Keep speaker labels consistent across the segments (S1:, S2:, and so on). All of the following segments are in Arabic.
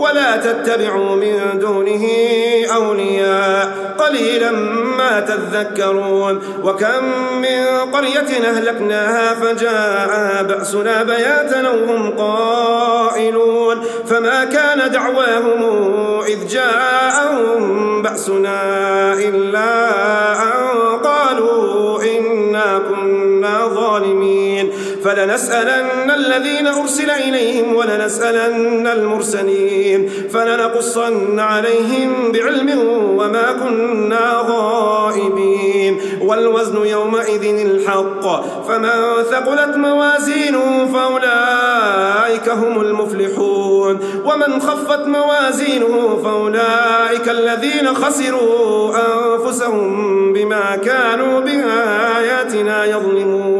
S1: ولا تتبعوا من دونه أولياء قليلا ما تذكرون وكم من قرية أهلكناها فجاء بأسنا بياتا وهم قائلون فما كان دعواهم إذ جاءهم بأسنا إلا أن فلنسألن الذين أرسل إليهم ولنسألن المرسلين فلنقصن عليهم بعلم وما كنا غائبين والوزن يومئذ الحق فمن ثقلت موازينه فأولئك هم المفلحون ومن خفت موازينه فأولئك الذين خسروا أنفسهم بما كانوا بآياتنا يظلمون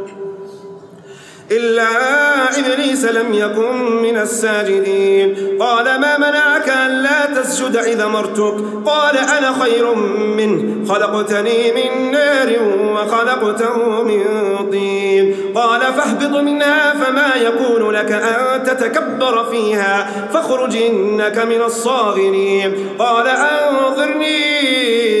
S1: إلا إبليس لم يكن من الساجدين قال ما منعك أن لا تسجد إذا مرتك قال أنا خير منه خلقتني من نار وخلقته من طين قال فاهبط منها فما يكون لك أن تتكبر فيها فاخرج إنك من الصاغرين قال أنظرني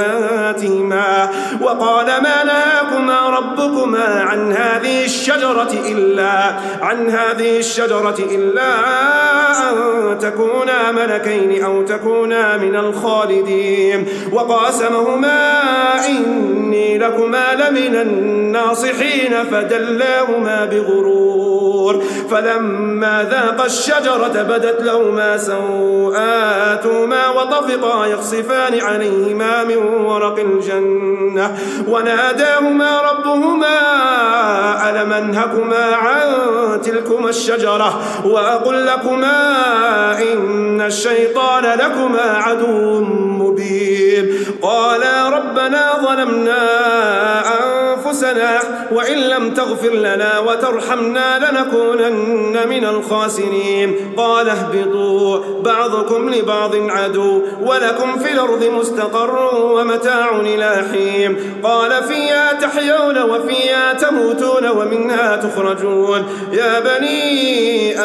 S1: أنتما وقال ما نهاكما ربكما عن هذه الشجرة إلا عن هذه الشجرة إلا أن تكونا ملكين أو تكونا من الخالدين وقاسمهما إني لكما لمن الناصحين فدلاهما بغرور الطور فلما ذاق الشجرة بدت لهما سوآتهما وطفقا يخصفان عليهما من ورق الجنة وناداهما ربهما ألم أنهكما عن تلكما الشجرة وأقل لكما إن الشيطان لكما عدو مبين قالا ربنا ظلمنا أن أنفسنا وإن لم تغفر لنا وترحمنا لنكونن من الخاسرين قال اهبطوا بعضكم لبعض عدو ولكم في الأرض مستقر ومتاع إلى حين قال فيها تحيون وفيها تموتون ومنها تخرجون يا بني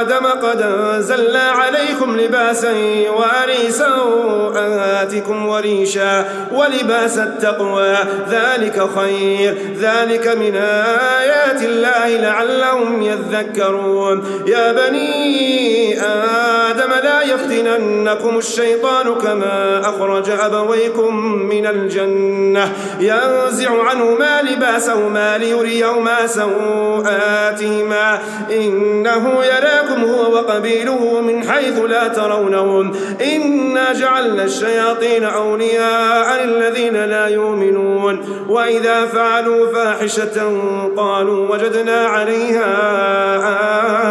S1: آدم قد أنزلنا عليكم لباسا يواري سوءاتكم وريشا ولباس التقوى ذلك خير بصير ذلك من آيات الله لعلهم يذكرون يا بني آدم آدم لا يفتننكم الشيطان كما أخرج أبويكم من الجنة ينزع عنهما لباسهما ليريهما سوءاتهما إنه يراكم هو وقبيله من حيث لا ترونهم إنا جعلنا الشياطين أولياء للذين لا يؤمنون وإذا فعلوا فاحشة قالوا وجدنا عليها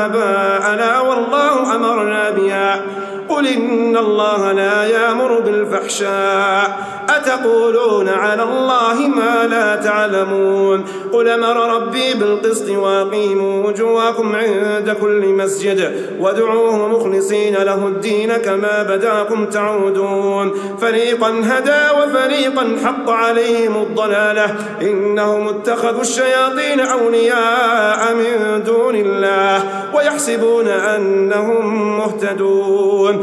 S1: آباءنا والله أمرنا بها قل إن الله لا يامر بالفحشاء أتقولون على الله ما لا تعلمون قل أمر ربي بالقسط وأقيموا وجواكم عند كل مسجد وادعوه مخلصين له الدين كما بداكم تعودون فريقا هدى وفريقا حق عليهم الضلالة إنهم اتخذوا الشياطين أولياء من دون الله ويحسبون أنهم مهتدون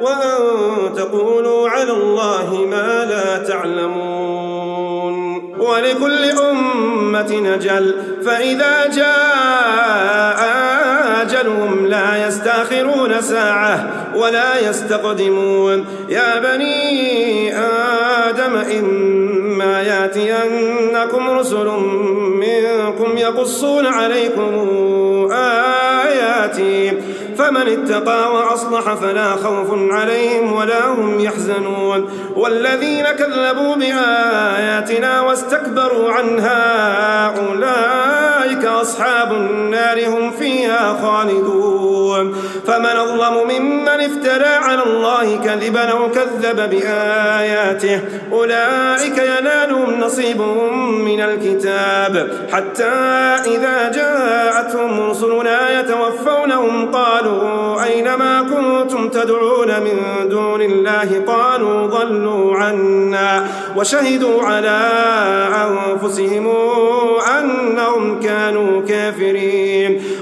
S1: وأن تقولوا على الله ما لا تعلمون ولكل أمة أجل فإذا جاء أجلهم لا يستاخرون ساعة ولا يستقدمون يا بني آدم إما ياتينكم رسل منكم يقصون عليكم آه فمن اتقى وأصلح فلا خوف عليهم ولا هم يحزنون والذين كذبوا بآياتنا واستكبروا عنها أولئك أصحاب النار هم فيها خالدون فمن أظلم ممن افترى على الله كذبا أو كذب بآياته أولئك ينالهم نصيب من الكتاب حتى إذا جاءتهم رسلنا يتوفونهم قالوا قالوا أينما كنتم تدعون من دون الله قالوا ضلوا عنا وشهدوا على أنفسهم أنهم كانوا كافرين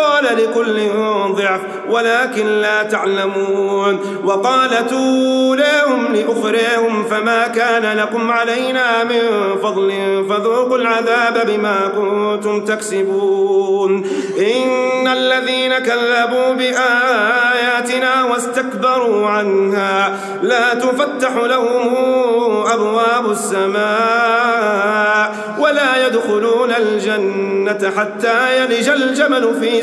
S1: قال لكل ضعف ولكن لا تعلمون وقالت أولاهم لأخريهم فما كان لكم علينا من فضل فذوقوا العذاب بما كنتم تكسبون إن الذين كذبوا بآياتنا واستكبروا عنها لا تفتح لهم أبواب السماء ولا يدخلون الجنة حتى يلج الجمل في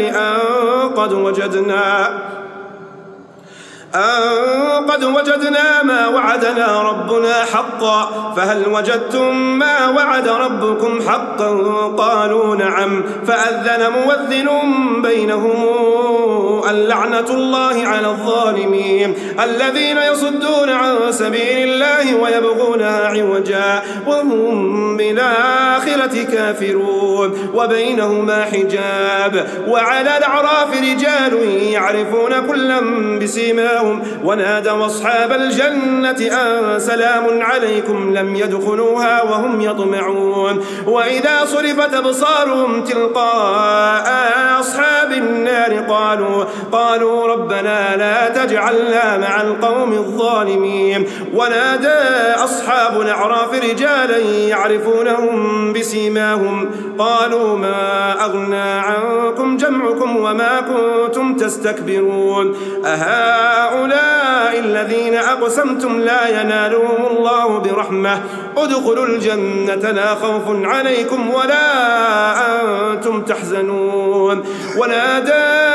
S1: النار أن قد وجدنا أن قد وجدنا ما وعدنا ربنا حقا فهل وجدتم ما وعد ربكم حقا قالوا نعم فأذن موذن بينهم اللعنة الله على الظالمين الذين يصدون عن سبيل الله ويبغونها عوجا وهم بلا كافرون وبينهما حجاب وعلى الأعراف رجال يعرفون كلا بسيماهم ونادوا أصحاب الجنة أن سلام عليكم لم يدخلوها وهم يطمعون وإذا صرفت أبصارهم تلقاء أصحاب النار قالوا قالوا ربنا لا تجعلنا مع القوم الظالمين ونادى أصحاب الأعراف رجالا يعرفونهم بسيماهم سيماهم قالوا ما أغنى عنكم جمعكم وما كنتم تستكبرون أهؤلاء الذين أقسمتم لا ينالهم الله برحمة ادخلوا الجنة لا خوف عليكم ولا أنتم تحزنون ونادى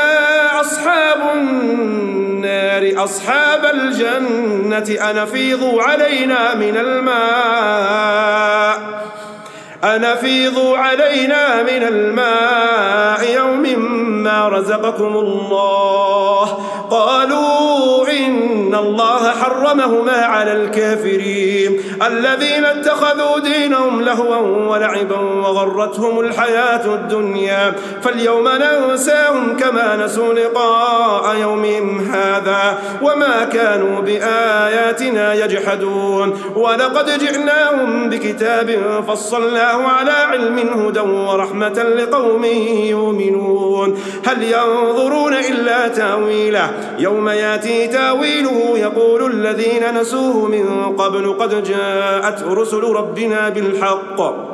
S1: أصحاب النار أصحاب الجنة أنفيضوا علينا من الماء أن أفيضوا علينا من الماء يوم ما رزقكم الله قالوا إن الله حرمهما على الكافرين الذين اتخذوا دينهم لهوا ولعبا وغرتهم الحياة الدنيا فاليوم ننساهم كما نسوا لقاء يومهم هذا وما كانوا بآياتنا يجحدون ولقد جئناهم بكتاب فصلناه الله على علم هدى ورحمة لقوم يؤمنون هل ينظرون إلا تاويله يوم ياتي تاويله يقول الذين نسوه من قبل قد جاءت رسل ربنا بالحق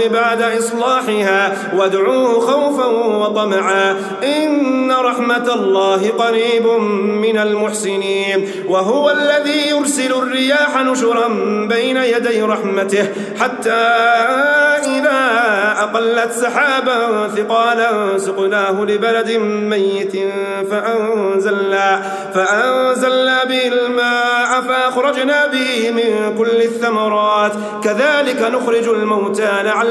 S1: بعد إصلاحها وادعوه خوفا وطمعا إن رحمة الله قريب من المحسنين وهو الذي يرسل الرياح نشرا بين يدي رحمته حتى إذا أقلت سحابا ثقالا سقناه لبلد ميت فأنزلنا, فأنزلنا به الماء فأخرجنا به من كل الثمرات كذلك نخرج الموتى لعل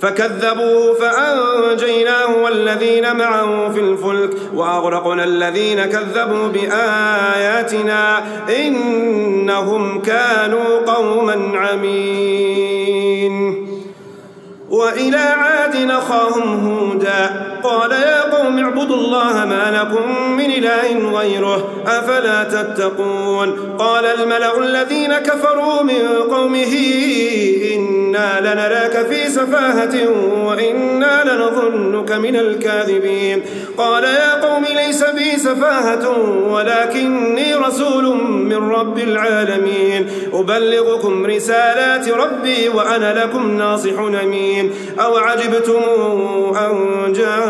S1: فكذبوه فأنجيناه والذين معه في الفلك وأغرقنا الذين كذبوا بآياتنا إنهم كانوا قوما عمين وإلى عاد نخاهم هودا قال يا قوم اعبدوا الله ما لكم من إله غيره أفلا تتقون قال الملأ الذين كفروا من قومه إنا لنراك في سفاهة وإنا لنظنك من الكاذبين قال يا قوم ليس بي سفاهة ولكني رسول من رب العالمين أبلغكم رسالات ربي وأنا لكم ناصح أمين أو عجبتم أن جاءكم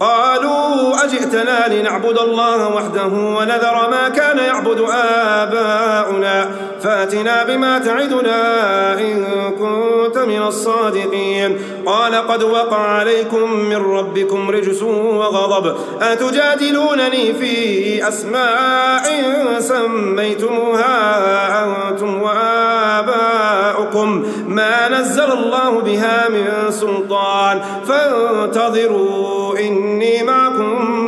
S1: قالوا أجئتنا لنعبد الله وحده ونذر ما كان يعبد آباؤنا فاتنا بما تعدنا إن كنت من الصادقين قال قد وقع عليكم من ربكم رجس وغضب أتجادلونني في أسماء سميتموها أنتم وآباؤنا أتباعكم ما نزل الله بها من سلطان فانتظروا إني معكم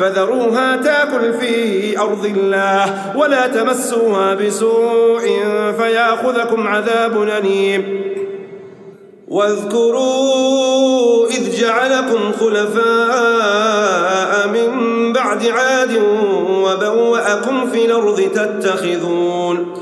S1: فذروها تاكل في أرض الله ولا تمسوها بسوء فياخذكم عذاب أليم واذكروا إذ جعلكم خلفاء من بعد عاد وبوأكم في الأرض تتخذون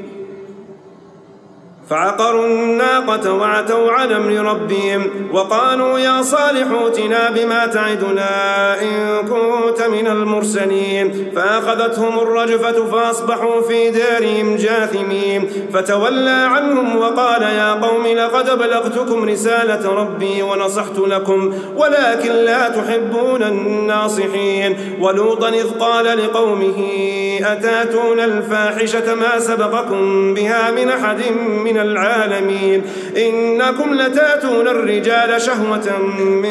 S1: فعقروا الناقة وعتوا عن أمر ربهم وقالوا يا صالح اوتنا بما تعدنا إن كنت من المرسلين فأخذتهم الرجفة فأصبحوا في دارهم جاثمين فتولى عنهم وقال يا قوم لقد بلغتكم رسالة ربي ونصحت لكم ولكن لا تحبون الناصحين ولوطا إذ قال لقومه أتاتون الفاحشة ما سبقكم بها من أحد من العالمين إنكم لتاتون الرجال شهوة من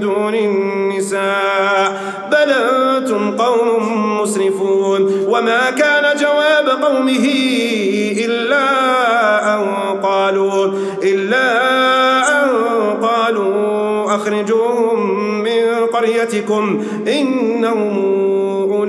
S1: دون النساء بل أنتم قوم مسرفون وما كان جواب قومه إلا أن قالوا إلا أن قالوا أخرجوهم من قريتكم إنهم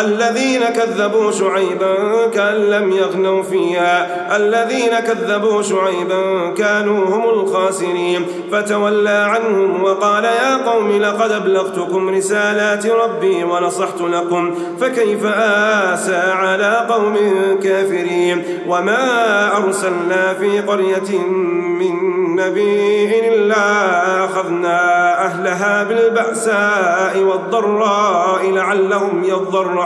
S1: الذين كذبوا شعيبا كأن لم يغنوا فيها الذين كذبوا شعيبا كانوا هم الخاسرين فتولى عنهم وقال يا قوم لقد أبلغتكم رسالات ربي ونصحت لكم فكيف آسى على قوم كافرين وما أرسلنا في قرية من نبي إلا أخذنا أهلها بالبأساء والضراء لعلهم يضرعون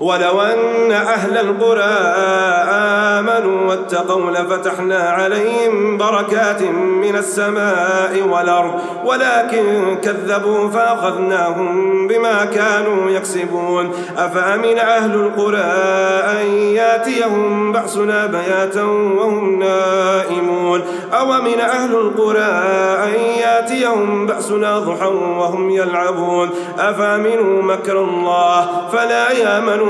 S1: ولو أن أهل القرى آمنوا واتقوا لفتحنا عليهم بركات من السماء والأرض ولكن كذبوا فأخذناهم بما كانوا يكسبون أفأمن أهل القرى أن ياتيهم بأسنا بياتا وهم نائمون أو من أهل القرى أن ياتيهم بأسنا ضحى وهم يلعبون أفأمنوا مكر الله فلا يامنون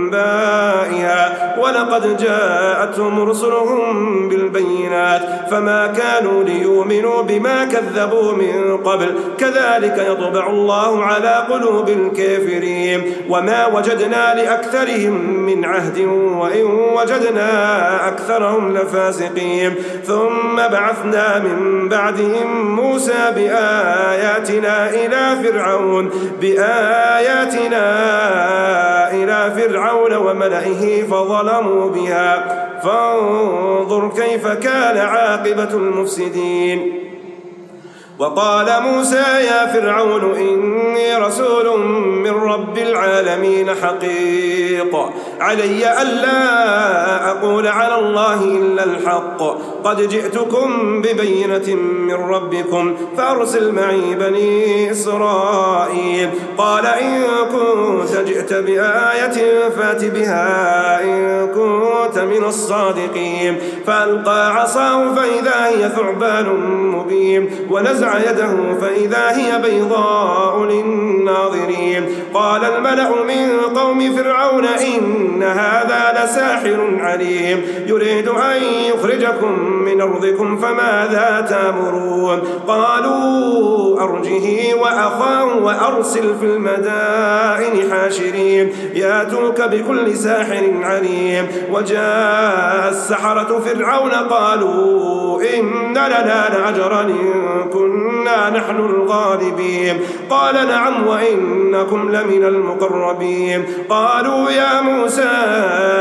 S1: أنبائها ولقد جاءتهم رسلهم بالبينات فما كانوا ليؤمنوا بما كذبوا من قبل كذلك يطبع الله على قلوب الكافرين وما وجدنا لأكثرهم من عهد وإن وجدنا أكثرهم لفاسقين ثم بعثنا من بعدهم موسى بآياتنا إلى فرعون بآياتنا إلى فرعون فرعون وملئه فظلموا بها فانظر كيف كان عاقبة المفسدين وقال موسى يا فرعون إني رسول من رب العالمين حقيق علي ألا أقول على الله إلا الحق قد جئتكم ببينة من ربكم فأرسل معي بني إسرائيل قال إن كنت جئت بآية فات بها إن كنت من الصادقين فألقى عصاه فإذا هي ثعبان مبين ونزع يده فإذا هي بيضاء للناظرين قال الملأ من قوم فرعون إن هذا ساحر عليم يريد أن يخرجكم من أرضكم فماذا تامرون قالوا أرجه وأخاه وأرسل في المدائن حاشرين ياتوك بكل ساحر عليم وجاء السحرة فرعون قالوا إن لنا لأجرا إن كنا نحن الغالبين قال نعم وإنكم لمن المقربين قالوا يا موسى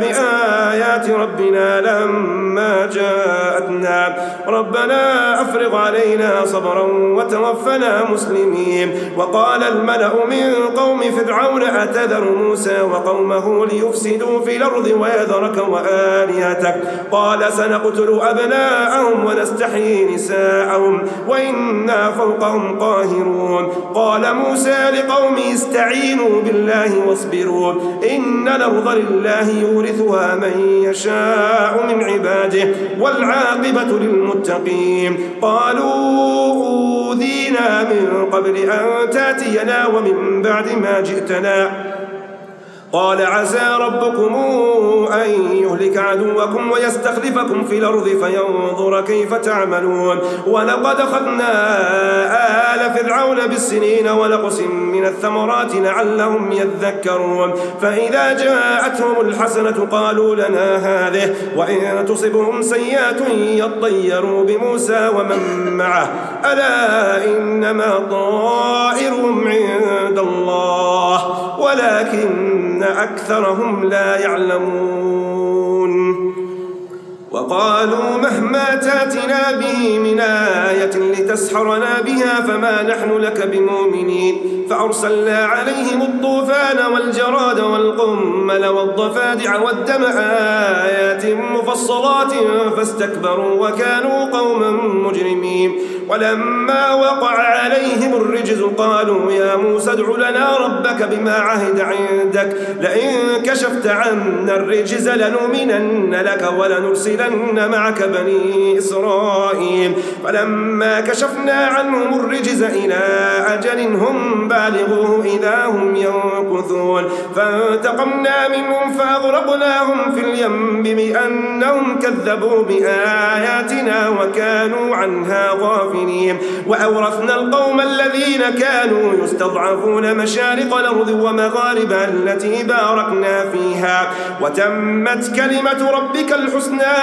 S1: بآيات ربنا لما جاءتنا ربنا أفرغ علينا صبرا وتوفنا مسلمين وقال الملأ من قوم فرعون أتذر موسى وقومه ليفسدوا في الأرض ويذرك وآلهتك قال سنقتل أبناءهم ونستحيي نساءهم وإنا فوقهم قاهرون قال موسى لقومه استعينوا بالله واصبروا إن الأرض لله يورثها من يشاء من عباده والعاقبة للمتقين قالوا أوذينا من قبل أن تاتينا ومن بعد ما جئتنا قال عسى ربكم أن يهلك عدوكم ويستخلفكم في الأرض فينظر كيف تعملون ولقد أخذنا آل فرعون بالسنين ونقص من الثمرات لعلهم يذكرون فإذا جاءتهم الحسنة قالوا لنا هذه وإن تصبهم سيئات يطيروا بموسى ومن معه ألا إنما طائرهم عند الله ولكن أكثرهم لا يعلمون وقالوا مهما تاتنا به من آية لتسحرنا بها فما نحن لك بمؤمنين فأرسلنا عليهم الطوفان والجراد والقمل والضفادع والدم آيات مفصلات فاستكبروا وكانوا قوما مجرمين ولما وقع عليهم الرجز قالوا يا موسى ادع لنا ربك بما عهد عندك لئن كشفت عنا الرجز لنؤمنن لك ولنرسلن أن معك بني إسرائيل فلما كشفنا عنهم الرجز إلى أجل هم بالغوه إذا هم ينكثون فانتقمنا منهم فأغرقناهم في اليم بأنهم كذبوا بآياتنا وكانوا عنها غافلين وأورثنا القوم الذين كانوا يستضعفون مشارق الأرض ومغاربها التي باركنا فيها وتمت كلمة ربك الحسنى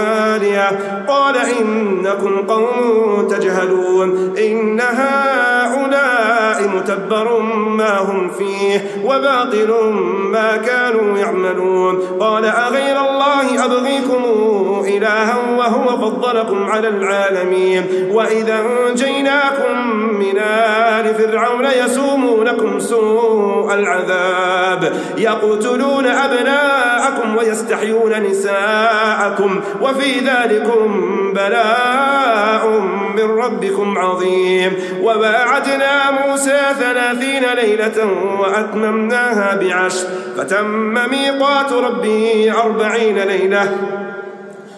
S1: آلهة قال إنكم قوم تجهلون إن هؤلاء متبر ما هم فيه وباطل ما كانوا يعملون قال أغير الله أبغيكم إلها وهو فضلكم على العالمين وإذا أنجيناكم من آل فرعون يسومونكم سوء العذاب يقتلون أبناءكم ويستحيون نساءكم وفي ذلكم بلاء من ربكم عظيم وباعدنا موسى ثلاثين ليلة وأتممناها بعشر فتم ميقات ربه أربعين ليلة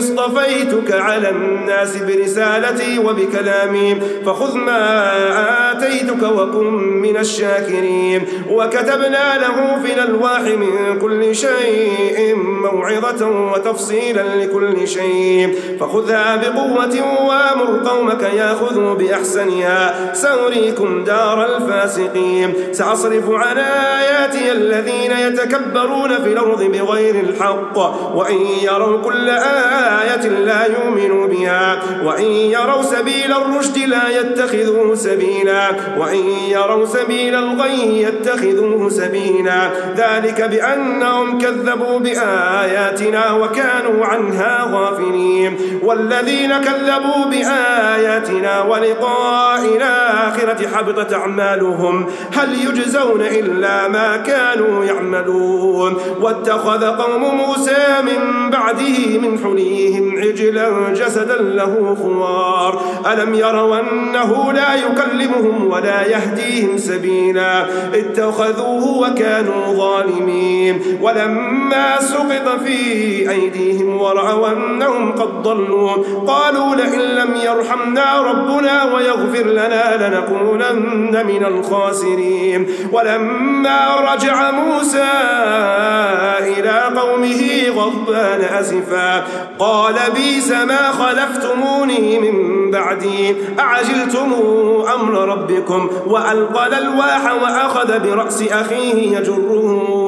S1: اصطفيتك على الناس برسالتي وبكلامي فخذ ما آتيتك وكن من الشاكرين وكتبنا له في الألواح من كل شيء موعظة وتفصيلا لكل شيء فخذها بقوة وامر قومك ياخذوا بأحسنها سأريكم دار الفاسقين سأصرف عن آياتي الذين يتكبرون في الأرض بغير الحق وإن يروا كل آية آية لا يؤمنوا بها وإن يروا سبيل الرشد لا يتخذوه سبيلا وإن يروا سبيل الغي يتخذوه سبيلا ذلك بأنهم كذبوا بآياتنا وكانوا عنها غافلين والذين كذبوا بآياتنا ولقاء الآخرة حبطت أعمالهم هل يجزون إلا ما كانوا يعملون واتخذ قوم موسى من بعده من حليم فيهم عجلا جسدا له خوار ألم يروا أنه لا يكلمهم ولا يهديهم سبيلا اتخذوه وكانوا ظالمين ولما سقط في أيديهم ورأوا أنهم قد ضلوا قالوا لئن لم يرحمنا ربنا ويغفر لنا لنكونن من الخاسرين ولما رجع موسى إلى قومه غضبان أسفا قال قال بيس ما خلفتموني من بعدي أعجلتم أمر ربكم وألقى الواح وأخذ برأس أخيه يجره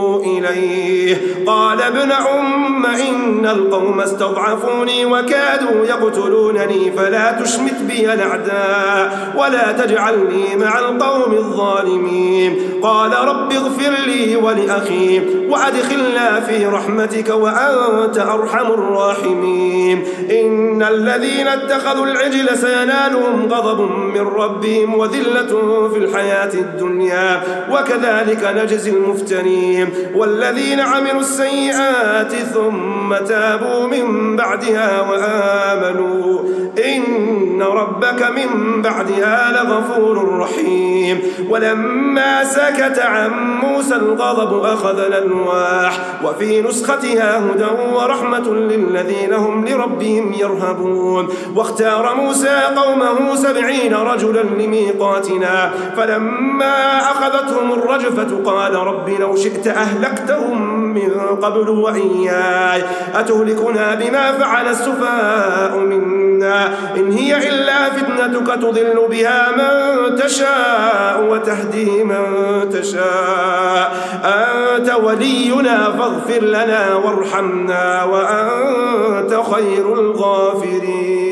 S1: إليه قال ابن أم إن القوم استضعفوني وكادوا يقتلونني فلا تشمت بي الأعداء ولا تجعلني مع القوم الظالمين قال رب اغفر لي ولأخي وأدخلنا في رحمتك وأنت أرحم الراحمين إن الذين اتخذوا العجل سينالهم غضب من ربهم وذلة في الحياة الدنيا وكذلك نجزي المفترين الذين عملوا السيئات ثم تابوا من بعدها وآمنوا إن ربك من بعدها لغفور رحيم ولما سكت عن موسى الغضب أخذ الألواح وفي نسختها هدى ورحمة للذين هم لربهم يرهبون واختار موسى قومه سبعين رجلا لميقاتنا فلما أخذتهم الرجفة قال رب لو شئت أهلكت أهلكتهم من قبل وإياي أتهلكنا بما فعل السفاء منا إن هي إلا فتنتك تضل بها من تشاء وتهدي من تشاء أنت ولينا فاغفر لنا وارحمنا وأنت خير الغافرين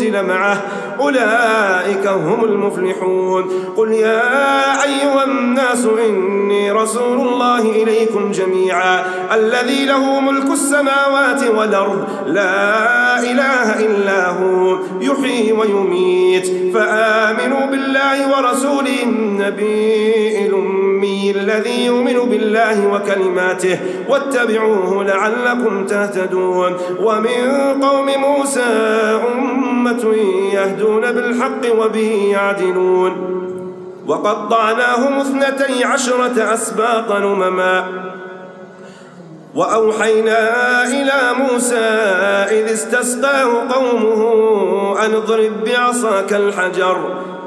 S1: أنزل معه أولئك هم المفلحون قل يا أيها الناس إني رسول الله إليكم جميعا الذي له ملك السماوات والأرض لا إله إلا هو يحيي ويميت فآمنوا بالله ورسوله النبي الأمي الذي يؤمن بالله وكلماته واتبعوه لعلكم تهتدون ومن قوم موسى أم أمة يهدون بالحق وبه يعدلون وقطعناهم اثنتي عشرة أسباطا أمما وأوحينا إلى موسى إذ استسقاه قومه أن اضرب بعصاك الحجر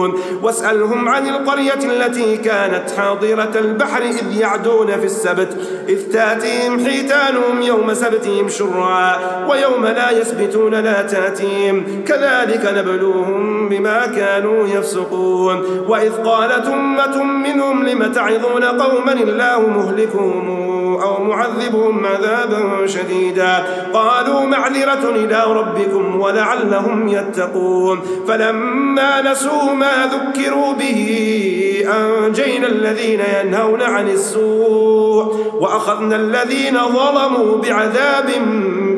S1: يعلمون واسألهم عن القرية التي كانت حاضرة البحر إذ يعدون في السبت إذ تاتيهم حيتانهم يوم سبتهم شرعا ويوم لا يسبتون لا تاتيهم كذلك نبلوهم بما كانوا يفسقون وإذ قالت أمة منهم لم تعظون قوما الله مهلكهم أو معذبهم عذابا شديدا قالوا معذرة إلى ربكم ولعلهم يتقون فلما نسوا ما ذكروا به أنجينا الذين ينهون عن السوء وأخذنا الذين ظلموا بعذاب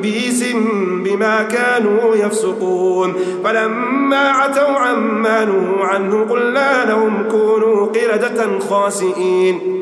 S1: بئس بما كانوا يفسقون فلما عتوا عما نهوا عنه قلنا لهم كونوا قردة خاسئين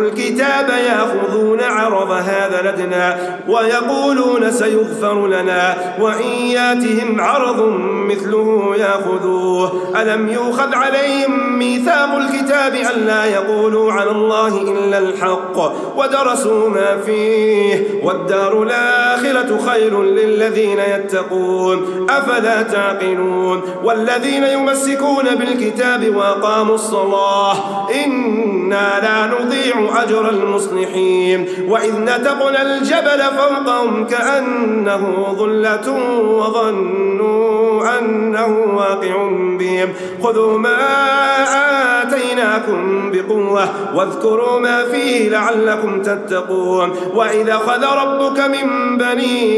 S1: الكتاب يأخذون عرض هذا لدنا ويقولون سيغفر لنا وإن ياتهم عرض مثله يأخذوه ألم يؤخذ عليهم ميثاق الكتاب أن لا يقولوا على الله إلا الحق ودرسوا ما فيه والدار الآخرة خير للذين يتقون أفلا تعقلون والذين يمسكون بالكتاب وأقاموا الصلاة إنا لا نضيع أجر المصلحين وإذ نتقنا الجبل فوقهم كأنه ظلة وظنوا أنه واقع بهم خذوا ما آتيناكم بقوة واذكروا ما فيه لعلكم تتقون وإذا خذ ربك من بني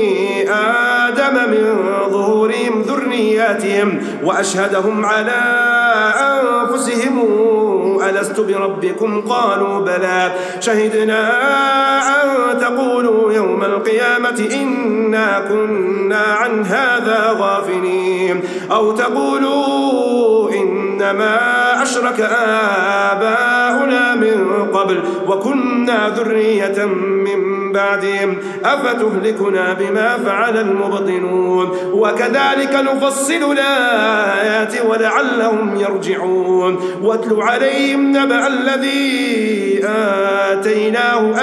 S1: آدم من ظهورهم ذرياتهم وأشهدهم على أنفسهم ألست بربكم قالوا بلى شهدنا أن تقولوا يوم القيامة إنا كنا عن هذا غافلين أو تقولوا إنما أشرك آباؤنا من قبل وكنا ذرية من بعدهم أفتهلكنا بما فعل المبطنون وكذلك نفصل الآيات ولعلهم يرجعون واتل عليهم نبأ الذي آتيناه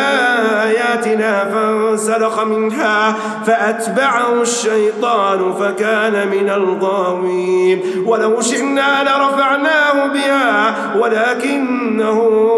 S1: آياتنا فانسلخ منها فأتبعه الشيطان فكان من الغاوين ولو شئنا لرفعناه بها ولكنه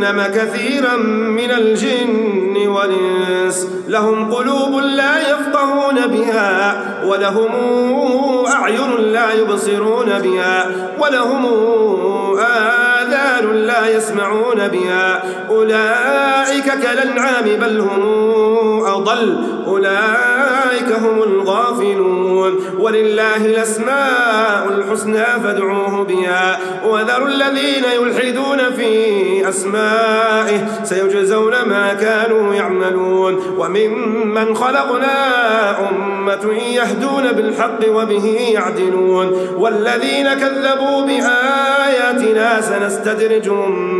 S1: جهنم كثيرا من الجن والإنس لهم قلوب لا يفقهون بها ولهم أعين لا يبصرون بها ولهم آه آذان لا يسمعون بها أولئك كالأنعام بل هم أضل أولئك هم الغافلون ولله الأسماء الحسنى فادعوه بها وذروا الذين يلحدون في أسمائه سيجزون ما كانوا يعملون وممن خلقنا أمة يهدون بالحق وبه يعدلون والذين كذبوا بآياتنا سنستطيع نستدرجهم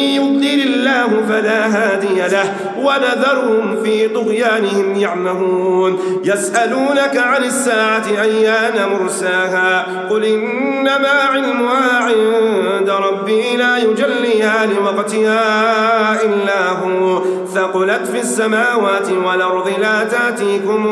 S1: يضلل الله فلا هادي له ونذرهم في طغيانهم يعمهون يسألونك عن الساعة أيان مرساها قل إنما علمها عند ربي لا يجليها لوقتها إلا هو ثقلت في السماوات والأرض لا تاتيكم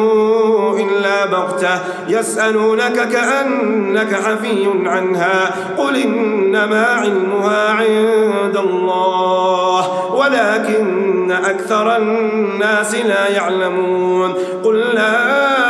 S1: إلا بغتة يسألونك كأنك حفي عنها قل إنما علمها عند الله ولكن أكثر الناس لا يعلمون قل لا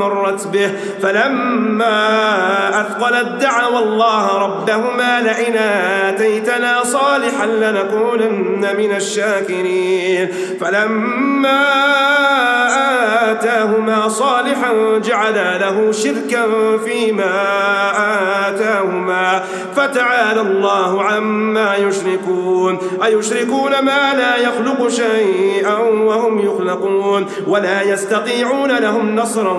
S1: مرت به فلما أثقلت دعوا الله ربهما لئن آتيتنا صالحا لنكونن من الشاكرين فلما آتاهما صالحا جعلا له شركا فيما آتاهما فتعالى الله عما يشركون أيشركون ما لا يخلق شيئا وهم يخلقون ولا يستطيعون لهم نصرا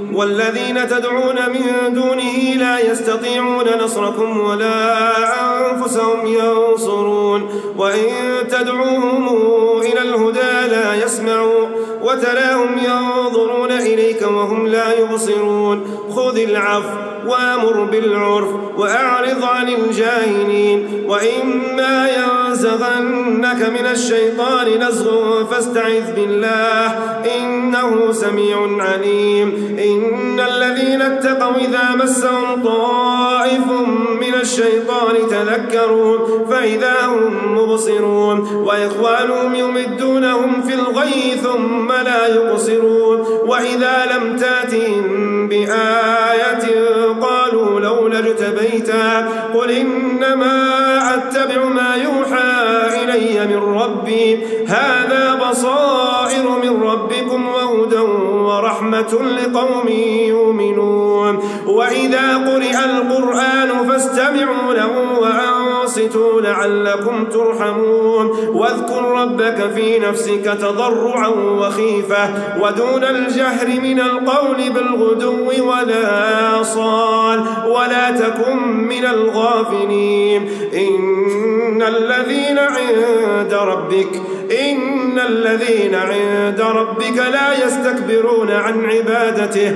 S1: والذين تدعون من دونه لا يستطيعون نصركم ولا أنفسهم ينصرون وإن تدعوهم إلى الهدى لا يسمعوا وتراهم ينظرون إليك وهم لا يبصرون خذ العفو وامر بالعرف وأعرض عن الجاهلين وإما ينظرون ينزغنك من الشيطان نزغ فاستعذ بالله إنه سميع عليم إن الذين اتقوا إذا مسهم طائف من الشيطان تذكروا فإذا هم مبصرون وإخوانهم يمدونهم في الغي ثم لا يقصرون وإذا لم تاتهم بآية قالوا لولا اجتبيتها قل إنما أتبع ما ربي هذا بصائر من ربكم وهدى ورحمة لقوم يؤمنون وإذا قرئ القرآن فاستمعوا له وأقسطوا لعلكم ترحمون واذكر ربك في نفسك تضرعا وخيفة ودون الجهر من القول بالغدو ولا صال ولا تكن من الغافلين إن الذين عند ربك إن الذين عند ربك لا يستكبرون عن عبادته